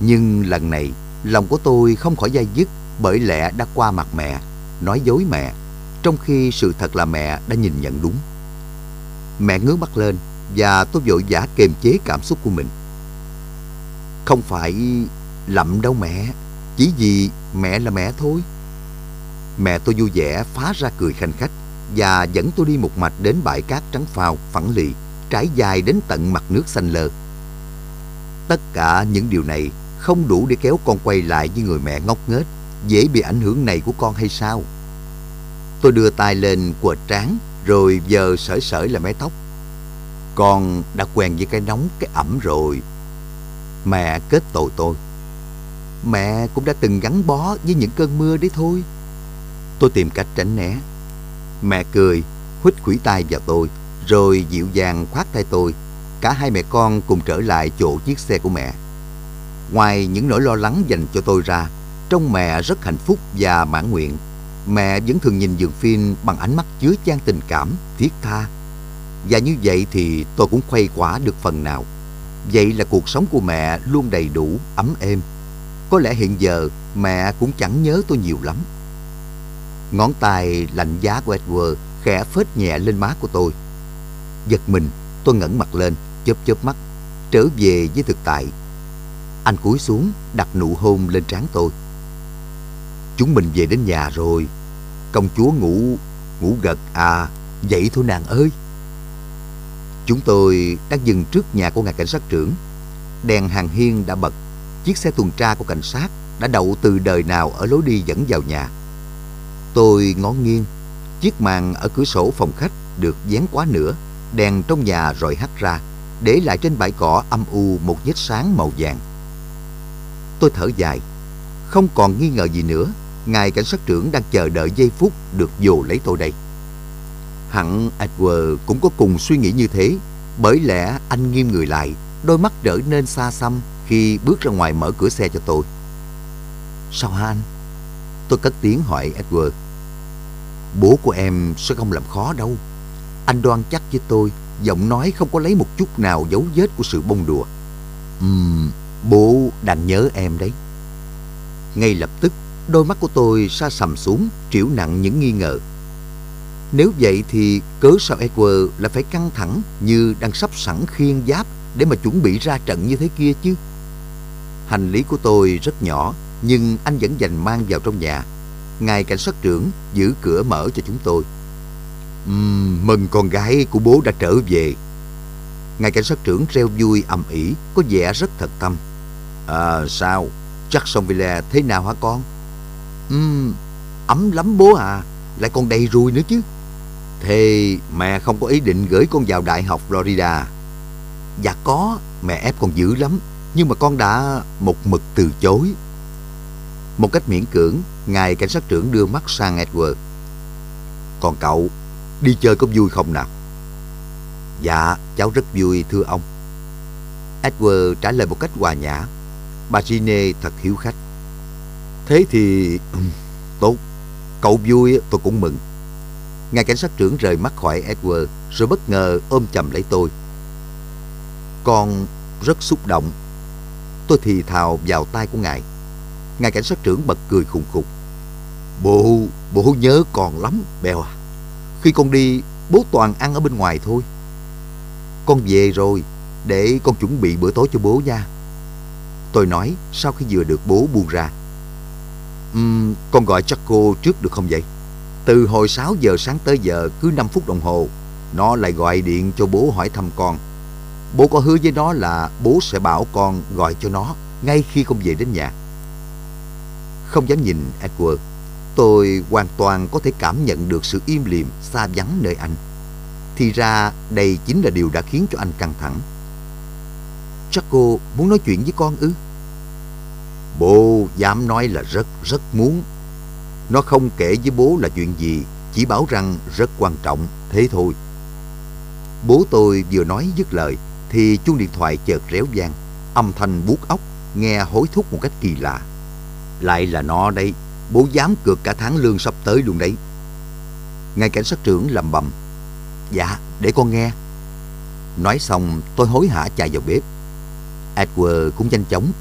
Nhưng lần này, lòng của tôi không khỏi dai dứt bởi lẽ đã qua mặt mẹ, nói dối mẹ, trong khi sự thật là mẹ đã nhìn nhận đúng. Mẹ ngước mắt lên và tôi vội vã kềm chế cảm xúc của mình. Không phải lậm đâu mẹ, chỉ vì mẹ là mẹ thôi. Mẹ tôi vui vẻ phá ra cười khanh khách và dẫn tôi đi một mạch đến bãi cát trắng phao, phẳng lì, trải dài đến tận mặt nước xanh lơ. Tất cả những điều này không đủ để kéo con quay lại với người mẹ ngốc nghếch, dễ bị ảnh hưởng này của con hay sao? Tôi đưa tay lên quệt trán rồi giờ sởi sởi là mái tóc. Con đã quen với cái nóng, cái ẩm rồi. Mẹ kết tội tôi. Mẹ cũng đã từng gắn bó với những cơn mưa đấy thôi. Tôi tìm cách tránh né. Mẹ cười, huýt khủy tay vào tôi, rồi dịu dàng khoát tay tôi. Cả hai mẹ con cùng trở lại chỗ chiếc xe của mẹ. Ngoài những nỗi lo lắng dành cho tôi ra, trong mẹ rất hạnh phúc và mãn nguyện. Mẹ vẫn thường nhìn dường phim bằng ánh mắt chứa chan tình cảm, thiết tha. Và như vậy thì tôi cũng khuây quả được phần nào. Vậy là cuộc sống của mẹ luôn đầy đủ, ấm êm. Có lẽ hiện giờ mẹ cũng chẳng nhớ tôi nhiều lắm. Ngón tay lạnh giá của Edward khẽ phết nhẹ lên má của tôi. Giật mình, tôi ngẩng mặt lên, chớp chớp mắt, trở về với thực tại. Anh cúi xuống, đặt nụ hôn lên trán tôi. Chúng mình về đến nhà rồi. Công chúa ngủ, ngủ gật à, vậy thôi nàng ơi. Chúng tôi đang dừng trước nhà của ngài cảnh sát trưởng. Đèn hàng hiên đã bật. Chiếc xe tuần tra của cảnh sát đã đậu từ đời nào ở lối đi dẫn vào nhà. Tôi ngó nghiêng, chiếc màn ở cửa sổ phòng khách được dán quá nữa. đèn trong nhà rồi hắt ra, để lại trên bãi cỏ âm u một vết sáng màu vàng. Tôi thở dài, không còn nghi ngờ gì nữa, ngài cảnh sát trưởng đang chờ đợi giây phút được dồ lấy tôi đây. Hẳn Edward cũng có cùng suy nghĩ như thế, bởi lẽ anh nghiêm người lại, đôi mắt trở nên xa xăm khi bước ra ngoài mở cửa xe cho tôi. Sao hả anh? Tôi cất tiếng hỏi Edward. Bố của em sẽ không làm khó đâu. Anh đoan chắc với tôi, giọng nói không có lấy một chút nào dấu vết của sự bông đùa. Ừm, bố đang nhớ em đấy. Ngay lập tức, đôi mắt của tôi sa sầm xuống, triểu nặng những nghi ngờ. Nếu vậy thì cớ sao Edward lại phải căng thẳng như đang sắp sẵn khiên giáp để mà chuẩn bị ra trận như thế kia chứ? Hành lý của tôi rất nhỏ, nhưng anh vẫn dành mang vào trong nhà. Ngài cảnh sát trưởng giữ cửa mở cho chúng tôi. Uhm, mừng con gái của bố đã trở về. Ngài cảnh sát trưởng reo vui ầm ĩ, có vẻ rất thật tâm. À sao? Chắc Jacksonville thế nào hả con? Ừm ấm lắm bố à, lại còn đầy ruồi nữa chứ. Thế mẹ không có ý định gửi con vào Đại học Florida? Dạ có, mẹ ép con dữ lắm, nhưng mà con đã một mực từ chối. Một cách miễn cưỡng, ngài cảnh sát trưởng đưa mắt sang Edward. Còn cậu, đi chơi có vui không nào? Dạ, cháu rất vui thưa ông. Edward trả lời một cách hòa nhã. Bà Gine thật hiếu khách. Thế thì... Ừ, tốt, cậu vui tôi cũng mừng. Ngài cảnh sát trưởng rời mắt khỏi Edward rồi bất ngờ ôm chầm lấy tôi. Con rất xúc động. Tôi thì thào vào tay của ngài. Ngài cảnh sát trưởng bật cười khùng khục. Bố, bố nhớ còn lắm, Bèo à. Khi con đi, bố toàn ăn ở bên ngoài thôi. Con về rồi, để con chuẩn bị bữa tối cho bố nha. Tôi nói sau khi vừa được bố buông ra. Um, con gọi Chaco trước được không vậy? Từ hồi 6 giờ sáng tới giờ cứ 5 phút đồng hồ, nó lại gọi điện cho bố hỏi thăm con. Bố có hứa với nó là bố sẽ bảo con gọi cho nó ngay khi con về đến nhà. Không dám nhìn Edward, tôi hoàn toàn có thể cảm nhận được sự im lìm, xa vắng nơi anh. Thì ra đây chính là điều đã khiến cho anh căng thẳng. Chắc cô muốn nói chuyện với con ư? Bố dám nói là rất rất muốn. Nó không kể với bố là chuyện gì, chỉ bảo rằng rất quan trọng, thế thôi. Bố tôi vừa nói dứt lời, thì chuông điện thoại chợt réo vang, âm thanh buốt óc, nghe hối thúc một cách kỳ lạ. Lại là nó đây, bố dám cược cả tháng lương sắp tới luôn đấy. Ngài cảnh sát trưởng lầm bầm. Dạ, để con nghe. Nói xong, tôi hối hả chạy vào bếp. Edward cũng nhanh chóng bước